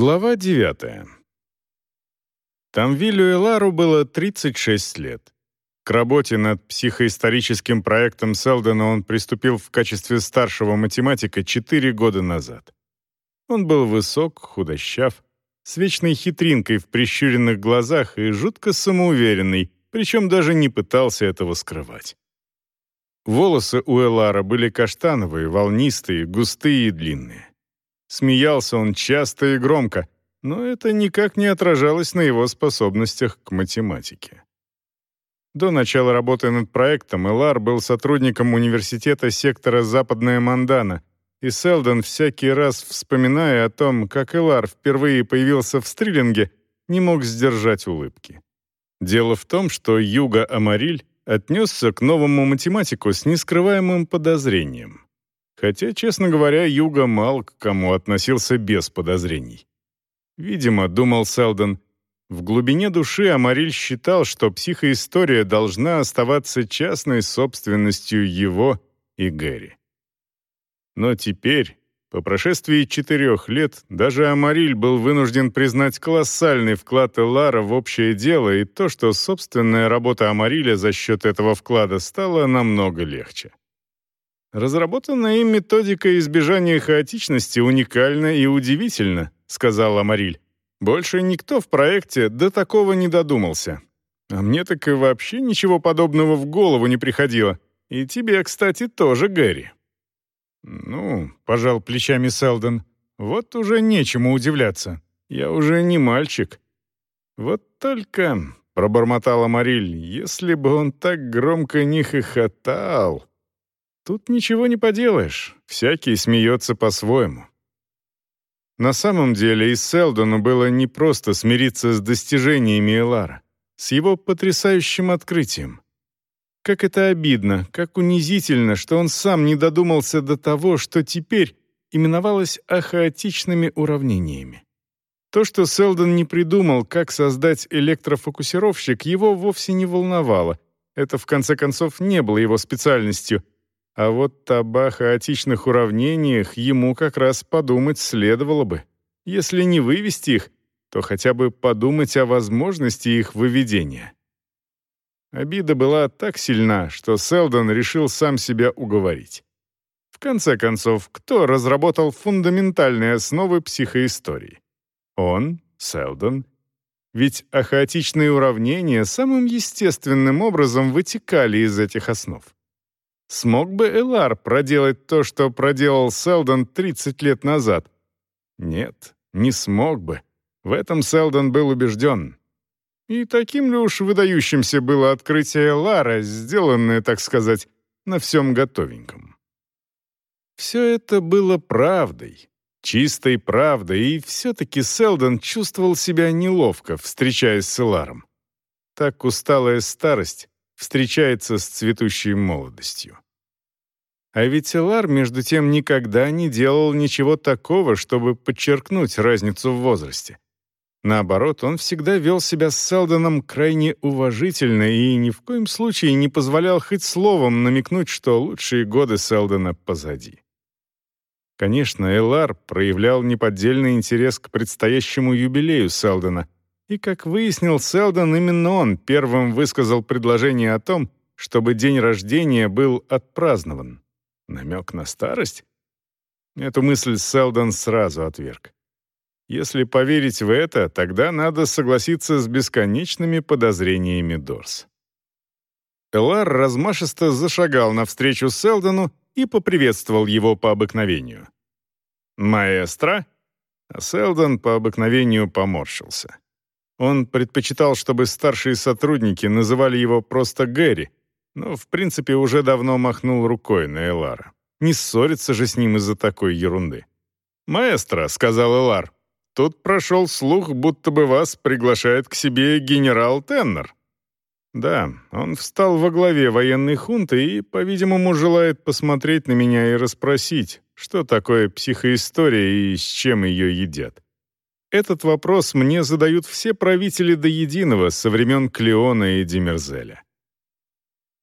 Глава 9. Тамвилю Элару было 36 лет. К работе над психоисторическим проектом Селдона он приступил в качестве старшего математика 4 года назад. Он был высок, худощав, с вечной хитринкой в прищуренных глазах и жутко самоуверенный, причем даже не пытался этого скрывать. Волосы у Элара были каштановые, волнистые, густые и длинные. Смеялся он часто и громко, но это никак не отражалось на его способностях к математике. До начала работы над проектом Элар был сотрудником университета сектора Западная Мандана, и Селдон, всякий раз вспоминая о том, как Элар впервые появился в Стриллинге, не мог сдержать улыбки. Дело в том, что Юга Амариль отнесся к новому математику с нескрываемым подозрением. Хотя, честно говоря, Юга мало к кому относился без подозрений. Видимо, думал Селдон, в глубине души Амариль считал, что психоистория должна оставаться частной собственностью его и Гэри. Но теперь, по прошествии четырех лет, даже Амариль был вынужден признать колоссальный вклад Элара в общее дело и то, что собственная работа Амариля за счет этого вклада стала намного легче. «Разработанная им методика избежания хаотичности уникальна и удивительна», — сказала Мариль. «Больше никто в проекте до такого не додумался. А мне так и вообще ничего подобного в голову не приходило. И тебе, кстати, тоже, Гэри». «Ну», — пожал плечами Селдон, — «вот уже нечему удивляться. Я уже не мальчик». «Вот только», — пробормотала Мариль, — «если бы он так громко не хохотал...» Тут ничего не поделаешь, всякий смеется по-своему. На самом деле и Селдону было не просто смириться с достижениями Элара, с его потрясающим открытием. Как это обидно, как унизительно, что он сам не додумался до того, что теперь именовалось ахаотичными уравнениями. То, что Селдон не придумал, как создать электрофокусировщик, его вовсе не волновало. Это, в конце концов, не было его специальностью — а вот об хаотичных уравнениях ему как раз подумать следовало бы. Если не вывести их, то хотя бы подумать о возможности их выведения. Обида была так сильна, что Селдон решил сам себя уговорить. В конце концов, кто разработал фундаментальные основы психоистории? Он, Селдон. Ведь хаотичные уравнения самым естественным образом вытекали из этих основ. Смог бы Элар проделать то, что проделал Селдон 30 лет назад? Нет, не смог бы. В этом Селдон был убежден. И таким ли уж выдающимся было открытие Элара, сделанное, так сказать, на всем готовеньком. Все это было правдой, чистой правдой, и все-таки Селдон чувствовал себя неловко, встречаясь с Эларом. Так усталая старость встречается с цветущей молодостью. А ведь Элар, между тем, никогда не делал ничего такого, чтобы подчеркнуть разницу в возрасте. Наоборот, он всегда вел себя с Селдоном крайне уважительно и ни в коем случае не позволял хоть словом намекнуть, что лучшие годы Селдона позади. Конечно, Элар проявлял неподдельный интерес к предстоящему юбилею Селдона — и, как выяснил Селдон, именно он первым высказал предложение о том, чтобы день рождения был отпразднован. Намек на старость? Эту мысль Селдон сразу отверг. Если поверить в это, тогда надо согласиться с бесконечными подозрениями Дорс. Элар размашисто зашагал навстречу Селдону и поприветствовал его по обыкновению. «Маэстро?» А Селдон по обыкновению поморщился. Он предпочитал, чтобы старшие сотрудники называли его просто Гэри, но, в принципе, уже давно махнул рукой на Элара. Не ссориться же с ним из-за такой ерунды. «Маэстро», — сказал Элар, — «тут прошел слух, будто бы вас приглашает к себе генерал Теннер». «Да, он встал во главе военной хунты и, по-видимому, желает посмотреть на меня и расспросить, что такое психоистория и с чем ее едят. Этот вопрос мне задают все правители до единого со времен Клеона и Демерзеля.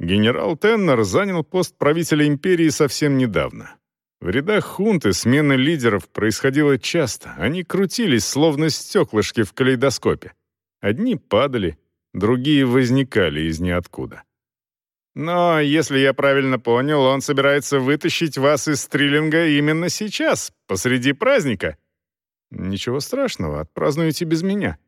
Генерал Теннер занял пост правителя империи совсем недавно. В рядах хунты смена лидеров происходила часто. Они крутились, словно стеклышки в калейдоскопе. Одни падали, другие возникали из ниоткуда. Но, если я правильно понял, он собирается вытащить вас из стриллинга именно сейчас, посреди праздника. Ничего страшного, отпразднуйте без меня.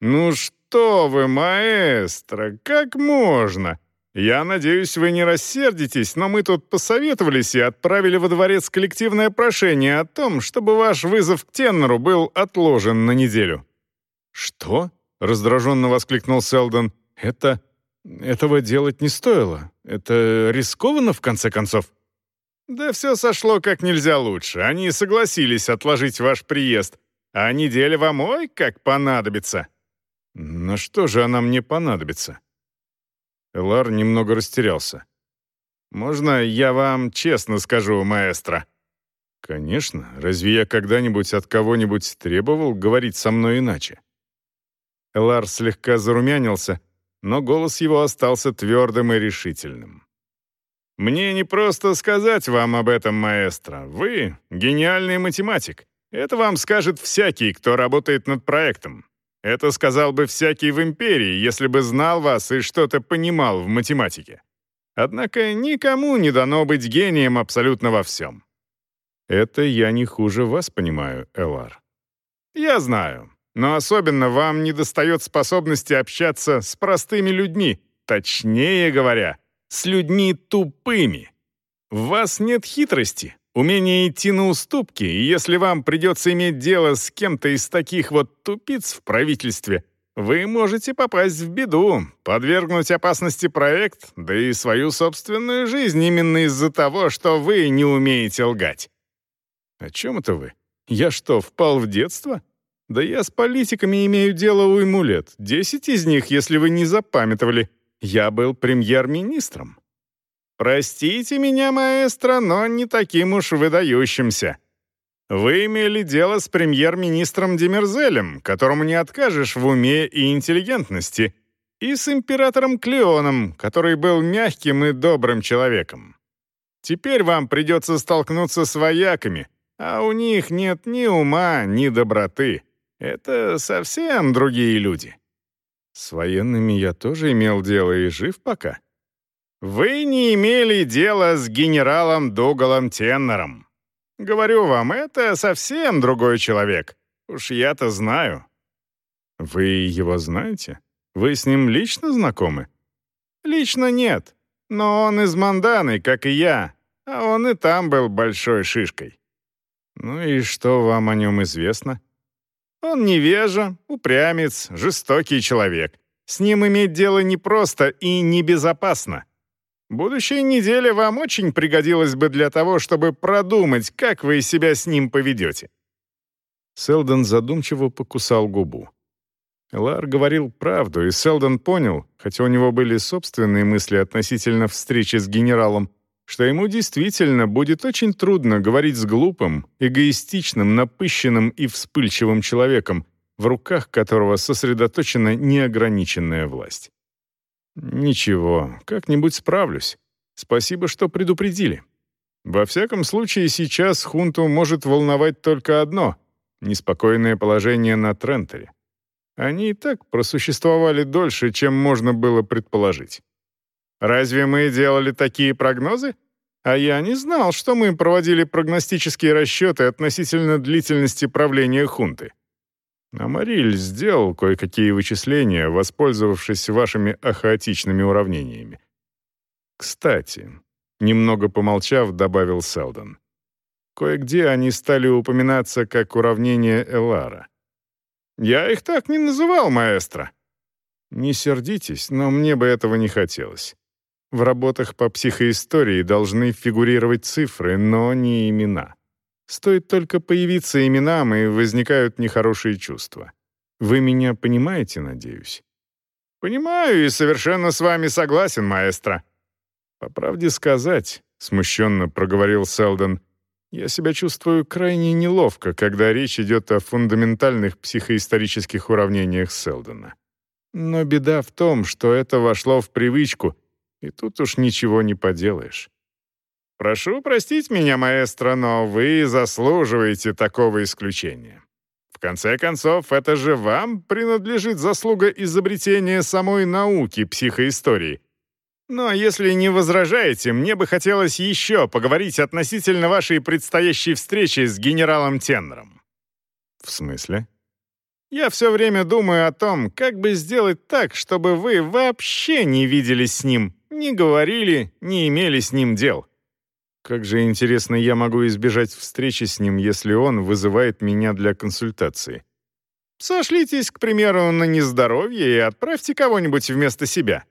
Ну что вы, маэстро, как можно? Я надеюсь, вы не рассердитесь, но мы тут посоветовались и отправили во дворец коллективное прошение о том, чтобы ваш вызов к тенору был отложен на неделю. Что? раздраженно воскликнул Селдон. Это этого делать не стоило. Это рискованно, в конце концов. Да все сошло как нельзя лучше. Они согласились отложить ваш приезд, а неделя вам ой как понадобится. На что же она мне понадобится? Элар немного растерялся. «Можно я вам честно скажу, маэстро?» «Конечно. Разве я когда-нибудь от кого-нибудь требовал говорить со мной иначе?» Элар слегка зарумянился, но голос его остался твердым и решительным. «Мне не просто сказать вам об этом, маэстро. Вы — гениальный математик. Это вам скажет всякий, кто работает над проектом. Это сказал бы всякий в империи, если бы знал вас и что-то понимал в математике. Однако никому не дано быть гением абсолютно во всем. Это я не хуже вас понимаю, Элар. Я знаю, но особенно вам недостает способности общаться с простыми людьми, точнее говоря, с людьми тупыми. В вас нет хитрости, Умение идти на уступки, и если вам придется иметь дело с кем-то из таких вот тупиц в правительстве, вы можете попасть в беду, подвергнуть опасности проект, да и свою собственную жизнь именно из-за того, что вы не умеете лгать. О чем это вы? Я что, впал в детство? Да я с политиками имею дело уйму лет. Десять из них, если вы не запамятовали. Я был премьер-министром. Простите меня, маэстро, но не таким уж выдающимся. Вы имели дело с премьер-министром Демерзелем, которому не откажешь в уме и интеллигентности, и с императором Клеоном, который был мягким и добрым человеком. Теперь вам придется столкнуться с вояками, а у них нет ни ума, ни доброты. Это совсем другие люди. С военными я тоже имел дело и жив пока. Вы не имели дела с генералом Дугалом Теннером. Говорю вам, это совсем другой человек. Уж я-то знаю. Вы его знаете? Вы с ним лично знакомы? Лично нет. Но он из Манданы, как и я. А он и там был большой шишкой. Ну и что вам о нем известно? Он невежа, упрямец, жестокий человек. С ним иметь дело непросто и небезопасно. Будущая неделя вам очень пригодилась бы для того, чтобы продумать, как вы себя с ним поведете». Селдон задумчиво покусал губу. Лар говорил правду, и Селдон понял, хотя у него были собственные мысли относительно встречи с генералом, что ему действительно будет очень трудно говорить с глупым, эгоистичным, напыщенным и вспыльчивым человеком, в руках которого сосредоточена неограниченная власть. «Ничего, как-нибудь справлюсь. Спасибо, что предупредили. Во всяком случае, сейчас хунту может волновать только одно — неспокойное положение на Трентере. Они и так просуществовали дольше, чем можно было предположить. Разве мы делали такие прогнозы? А я не знал, что мы проводили прогностические расчеты относительно длительности правления хунты. Амариль сделал кое-какие вычисления, воспользовавшись вашими ахаотичными уравнениями. Кстати, немного помолчав, добавил Селдон. Кое-где они стали упоминаться как уравнения Элара. «Я их так не называл, маэстро». «Не сердитесь, но мне бы этого не хотелось. В работах по психоистории должны фигурировать цифры, но не имена. Стоит только появиться именам, и возникают нехорошие чувства. Вы меня понимаете, надеюсь?» «Понимаю и совершенно с вами согласен, маэстро». «По правде сказать», — смущенно проговорил Селдон, «я себя чувствую крайне неловко, когда речь идет о фундаментальных психоисторических уравнениях Селдона. Но беда в том, что это вошло в привычку, и тут уж ничего не поделаешь. Прошу простить меня, маэстро, но вы заслуживаете такого исключения. В конце концов, это же вам принадлежит заслуга изобретения самой науки психоистории. Но если не возражаете, мне бы хотелось еще поговорить относительно вашей предстоящей встречи с генералом Теннером. В смысле? Я все время думаю о том, как бы сделать так, чтобы вы вообще не виделись с ним, не говорили, не имели с ним дел. Как же интересно я могу избежать встречи с ним, если он вызывает меня для консультации? Сошлитесь, к примеру, на нездоровье и отправьте кого-нибудь вместо себя.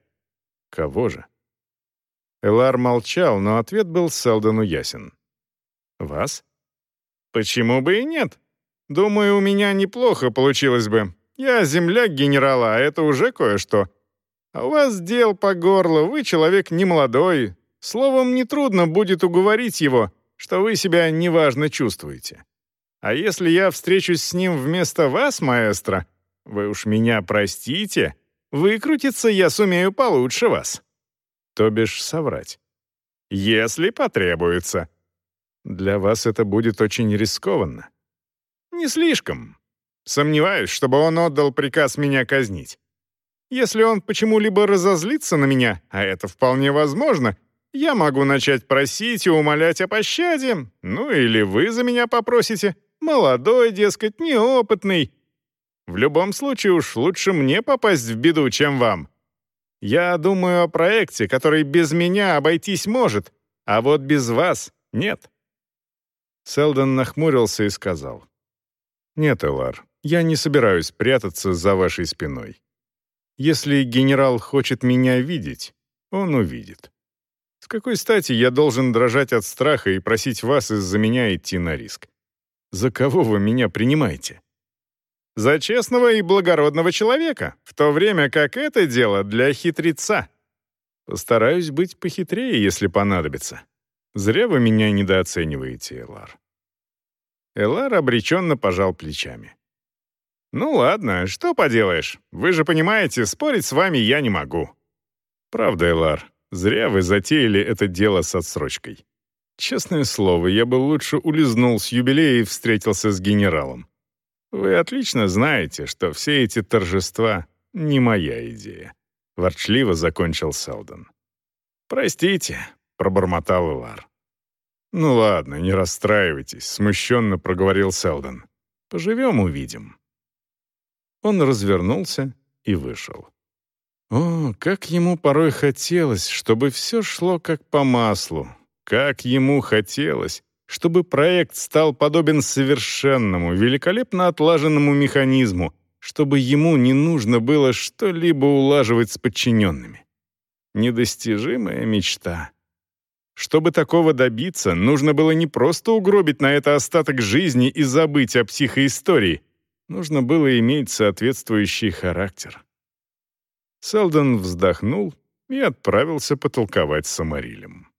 Кого же? Элар молчал, но ответ был Селдону ясен. «Вас?» «Почему бы и нет? Думаю, у меня неплохо получилось бы. Я земляк генерала, а это уже кое-что. А у вас дел по горло, вы человек немолодой, Словом, нетрудно будет уговорить его, что вы себя неважно чувствуете. А если я встречусь с ним вместо вас, маэстро, вы уж меня простите, выкрутиться я сумею получше вас. То бишь соврать. Если потребуется. Для вас это будет очень рискованно. Не слишком. Сомневаюсь, чтобы он отдал приказ меня казнить. Если он почему-либо разозлится на меня, а это вполне возможно, я могу начать просить и умолять о пощаде, ну или вы за меня попросите. Молодой, дескать, неопытный. В любом случае уж лучше мне попасть в беду, чем вам. Я думаю о проекте, который без меня обойтись может, а вот без вас нет». Селдон нахмурился и сказал. «Нет, Элар, я не собираюсь прятаться за вашей спиной. Если генерал хочет меня видеть, он увидит. С какой стати я должен дрожать от страха и просить вас из-за меня идти на риск? За кого вы меня принимаете? За честного и благородного человека, в то время как это дело для хитреца. Постараюсь быть похитрее, если понадобится. Зря вы меня недооцениваете, Элар. Элар обреченно пожал плечами. «Ну ладно, что поделаешь. Вы же понимаете, спорить с вами я не могу». «Правда, Элар, Зря вы затеяли это дело с отсрочкой. Честное слово, я бы лучше улизнул с юбилея и встретился с генералом. Вы отлично знаете, что все эти торжества — не моя идея. Ворчливо закончил Селдон. «Простите», — пробормотал Илар. «Ну ладно, не расстраивайтесь», — смущенно проговорил Селдон. «Поживем — увидим». Он развернулся и вышел. О, как ему порой хотелось, чтобы все шло как по маслу. Как ему хотелось, чтобы проект стал подобен совершенному, великолепно отлаженному механизму, чтобы ему не нужно было что-либо улаживать с подчиненными. Недостижимая мечта. Чтобы такого добиться, нужно было не просто угробить на это остаток жизни и забыть о психоистории. Нужно было иметь соответствующий характер. Селдон вздохнул и отправился потолковать с Амарилем.